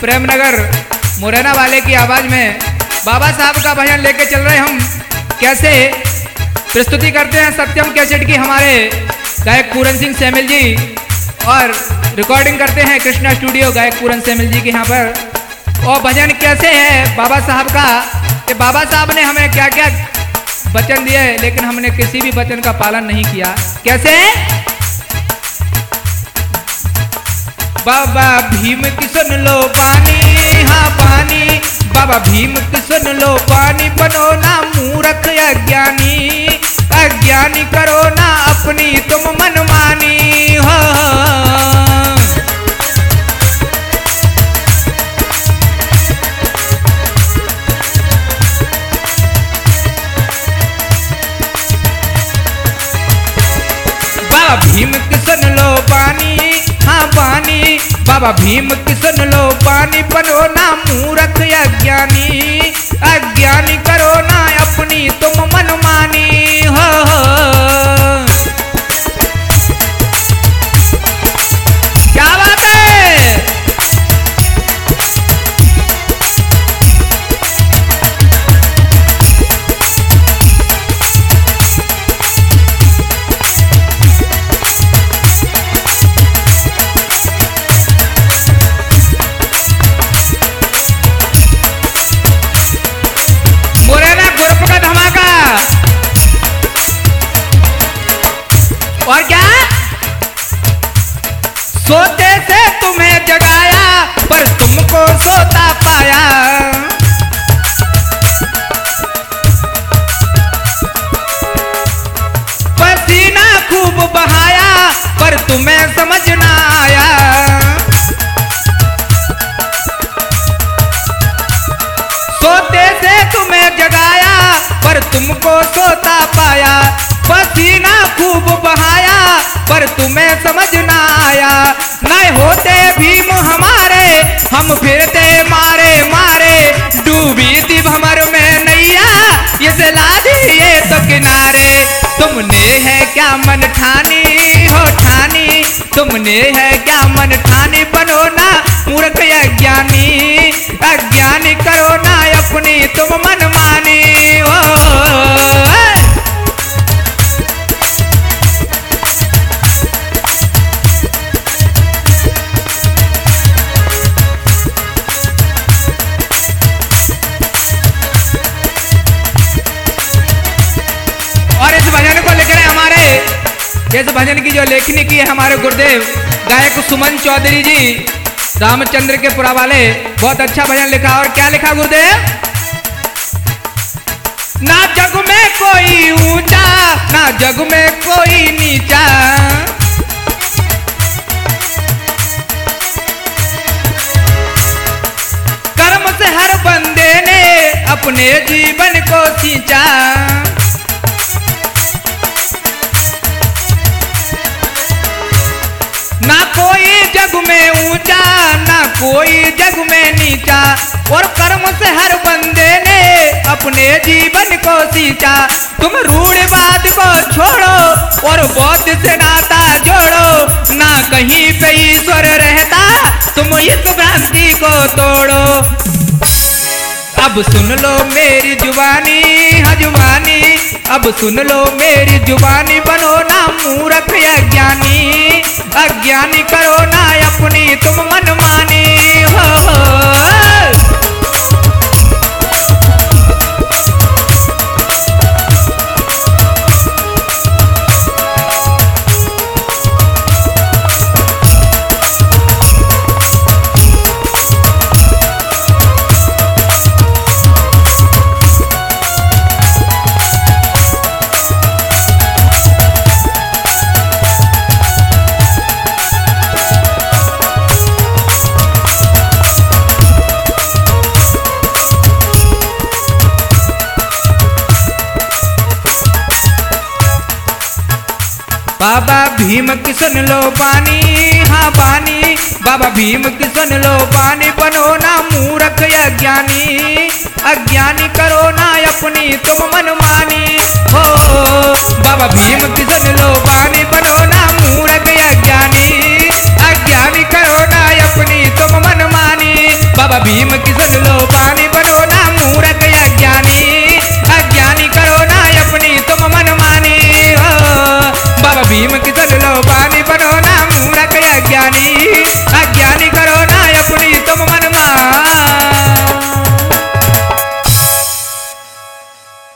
प्रेमनगर, मुरैना वाले की आवाज़ में बाबा साहब का भजन लेके चल रहे हम। कैसे? प्रस्तुति करते हैं सत्यम कैसेट की हमारे गायक पूरन सिंह सैमिल जी और रिकॉर्डिंग करते हैं कृष्णा स्टूडियो गायक पूरन सैमिल जी के यहाँ पर। और भजन कैसे है बाबा साहब का? कि बाबा साहब ने हमें क्या क्या वचन दिए, लेकिन हमने किसी भी वचन का पालन नहीं किया। कैसे? बाबा भीम की सुन लो पानी हाँ पानी बाबा भीम की सुन लो पानी बनो ना मूर्ख अज्ञानी। अज्ञानी करो ना बाबा भीम किशन लो पानी बनो ना मूर्ख अज्ञानी अज्ञानी करो ना अपनी तुम मनमानी। सोते से तुम्हें जगाया पर तुमको सोता पाया। तुमने है क्या मन ठानी? बनो ना मूर्ख अज्ञानी। अज्ञानी करो ना अपनी तुम मन। इस भजन की जो लेखनी की है हमारे गुरुदेव, गायक सुमन चौधरी जी, रामचंद्र के पुरा वाले बहुत अच्छा भजन लिखा और क्या लिखा गुरुदेव? ना जग में कोई ऊँचा, ना जग में कोई नीचा। कर्म से हर बंदे ने अपने जीवन और कर्म से हर बंदे ने अपने जीवन को सींचा। तुम रूढ़वाद को छोड़ो और बौद्ध से नाता जोड़ो। ना कहीं पे ईश्वर रहता, तुम इस भ्रांति को तोड़ो। अब सुन लो मेरी जुबानी हजुबानी अब सुन लो मेरी जुबानी, बनो ना मूर्ख अज्ञानी। अज्ञानी बाबा भीम किसन लो पानी हाँ पानी। बाबा भीम किसन लो पानी, बनो ना मूर्ख अज्ञानी। अज्ञानी करो ना अपनी, तुम मनमानी। हो बाबा भीम की सुन लो पानी